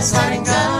pasarin ka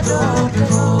Uwingo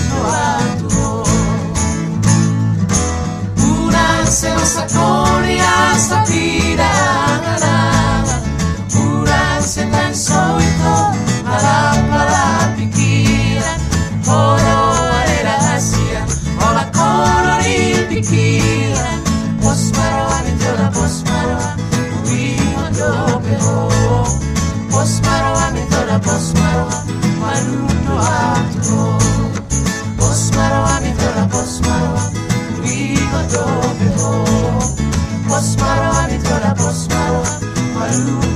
más.